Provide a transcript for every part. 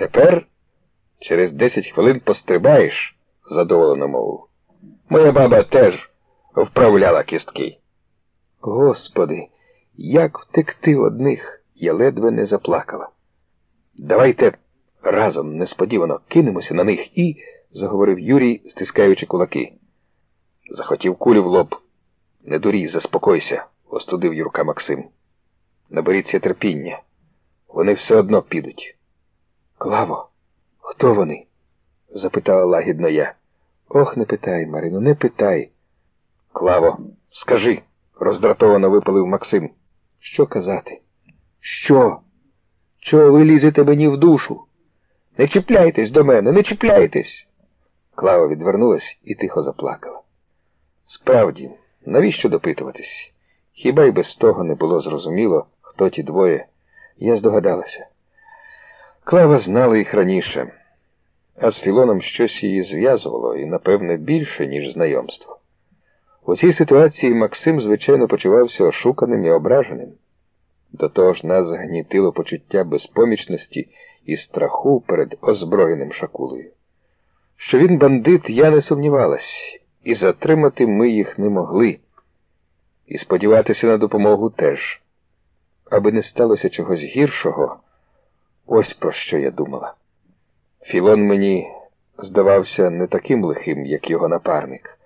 Тепер через десять хвилин пострибаєш, задоволено мовив. Моя баба теж вправляла кістки. Господи, як втекти одних, я ледве не заплакала. Давайте разом несподівано кинемося на них і, заговорив Юрій, стискаючи кулаки. Захотів кулю в лоб. Не дурій, заспокойся, остудив Юрка Максим. Наберіться терпіння. Вони все одно підуть. Клаво, хто вони? запитала лагідно я. Ох, не питай, Марино, не питай. Клаво, скажи, роздратовано випалив Максим. Що казати? Що? Чого ви лізете мені в душу? Не чіпляйтесь до мене, не чіпляйтесь. Клава відвернулась і тихо заплакала. Справді, навіщо допитуватись? Хіба й без того не було зрозуміло, хто ті двоє? Я здогадалася. Клава знала їх раніше, а з Філоном щось її зв'язувало і, напевне, більше, ніж знайомство. У цій ситуації Максим, звичайно, почувався ошуканим і ображеним. До того ж нас гнітило почуття безпомічності і страху перед озброєним шакулею. Що він бандит, я не сумнівалась, і затримати ми їх не могли, і сподіватися на допомогу теж. Аби не сталося чогось гіршого, ось про що я думала. Філон мені здавався не таким лихим, як його напарник,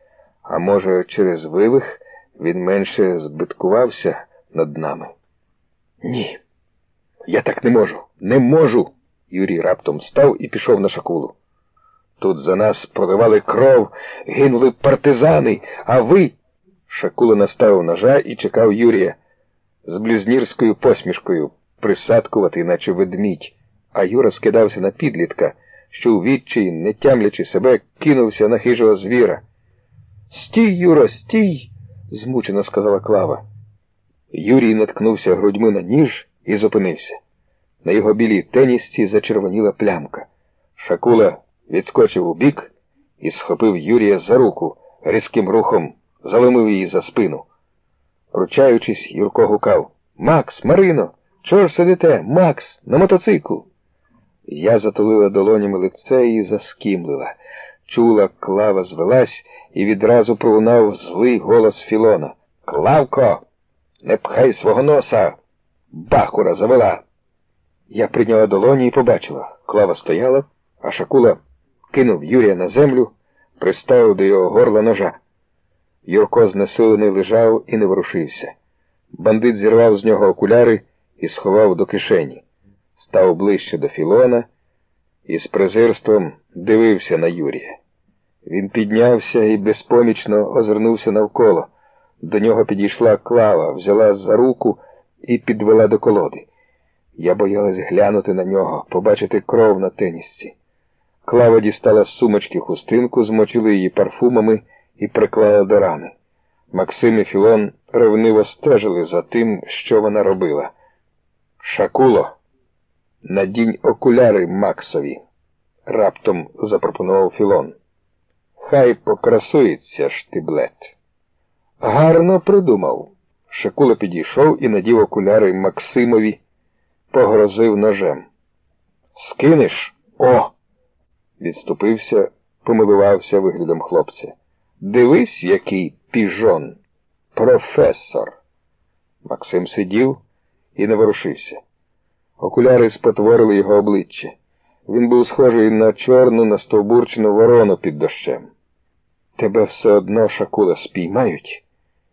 а може, через вивих він менше збиткувався над нами. Ні, я так не можу, не можу. Юрій раптом став і пішов на шакулу. Тут за нас проливали кров, гинули партизани, а ви. Шакула наставив ножа і чекав Юрія з блюзнірською посмішкою, присадкувати, наче ведмідь, а Юра скидався на підлітка, що у відчаї, не тямлячи себе, кинувся на хижого звіра. Стій, Юра, стій, змучено сказала Клава. Юрій наткнувся грудьми на ніж і зупинився. На його білій тенісці зачервоніла плямка. Шакула відскочив у бік і схопив Юрія за руку, різким рухом заломив її за спину. Пручаючись, Юрко гукав Макс, Марино, чого ж сидите? Макс, на мотоциклу. Я затулила долонями лице і заскімлила. Чула, клава звелась і відразу пролунав злий голос Філона. Клавко, не пхай свого носа. Бахура завела. Я прийняла долоні і побачила. Клава стояла, а Шакула кинув Юрія на землю, приставив до його горла ножа. Юрко знесилений лежав і не ворушився. Бандит зірвав з нього окуляри і сховав до кишені, став ближче до Філона і з презирством дивився на Юрія. Він піднявся і безпомічно озирнувся навколо. До нього підійшла клава, взяла за руку і підвела до колоди. Я боялась глянути на нього, побачити кров на тенісці. Клава дістала з сумочки хустинку, змочила її парфумами і приклала до рани. Максим і Філон ревниво стежили за тим, що вона робила. Шакуло, надінь окуляри Максові, раптом запропонував Філон. Хай покрасується штиблет. Гарно придумав. Шакула підійшов і надів окуляри Максимові, погрозив ножем. Скинеш? О! Відступився, помилувався виглядом хлопця. Дивись, який піжон, професор. Максим сидів і не ворушився. Окуляри спотворили його обличчя. Він був схожий на чорну настовбурчену ворону під дощем. Тебе все одно шакула спіймають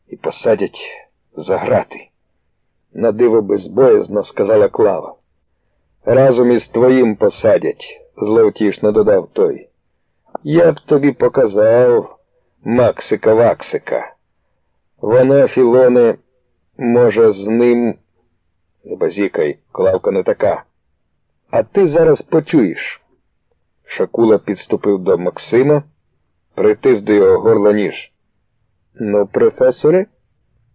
і посадять за грати. На диво безбоязно сказала Клава. Разом із твоїм посадять, зловтішно додав той. Я б тобі показав Максика Ваксика. Вона, Філоне, може, з ним. Не базікай, клавка не така. А ти зараз почуєш. Шакула підступив до Максима, притис до його горла ніж. Ну, професоре,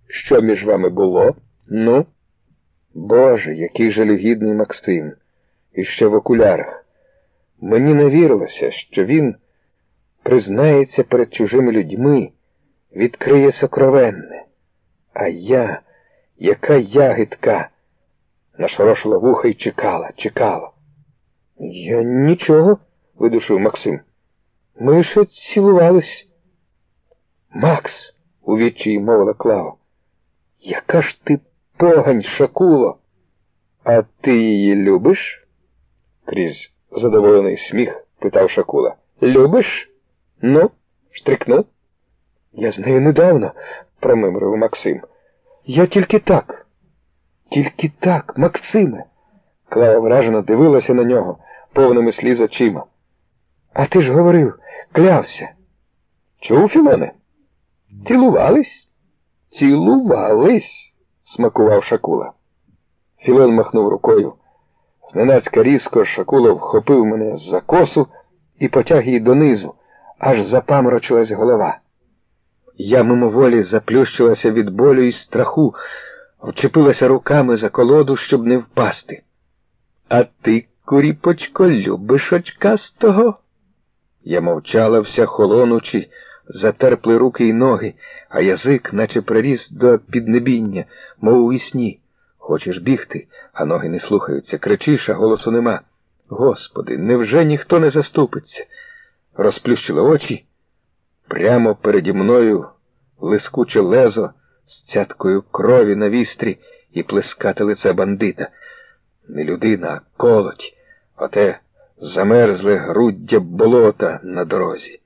що між вами було? Ну? Боже, який жалюгідний Максим, і ще в окулярах. Мені не вірилося, що він признається перед чужими людьми, відкриє сокровенне. А я, яка ягідка, нашорошила вуха і чекала, чекала. Я нічого, видушив Максим. Ми ще цілувались. Макс, у відчаї мовила Клава. Яка ж ти погань, Шакуло? А ти її любиш? крізь задоволений сміх питав Шакула. Любиш? Ну, штрикну. Я з нею недавно, промимрив Максим. Я тільки так. Тільки так, Максиме. Клава вражено дивилася на нього повними сліз очима. А ти ж говорив, клявся. Чув, Філоне? Цілувались? Цілувались, смакував Шакула. Філон махнув рукою. Зненацька різко Шакула вхопив мене за косу і потяг її донизу, аж запаморочилась голова. Я мимоволі заплющилася від болю і страху, вчепилася руками за колоду, щоб не впасти. А ти, куріпочко, любиш очкастого? Я мовчала вся холонучи, затерпли руки й ноги, а язик, наче приріс до піднебіння, мов у вісні. Хочеш бігти, а ноги не слухаються. Кричиш, а голосу нема. Господи, невже ніхто не заступиться? Розплющила очі. Прямо переді мною лискуче лезо з цяткою крові на вістрі і плескати лице бандита. Не людина, а колоть, оте замерзле груддя болота на дорозі.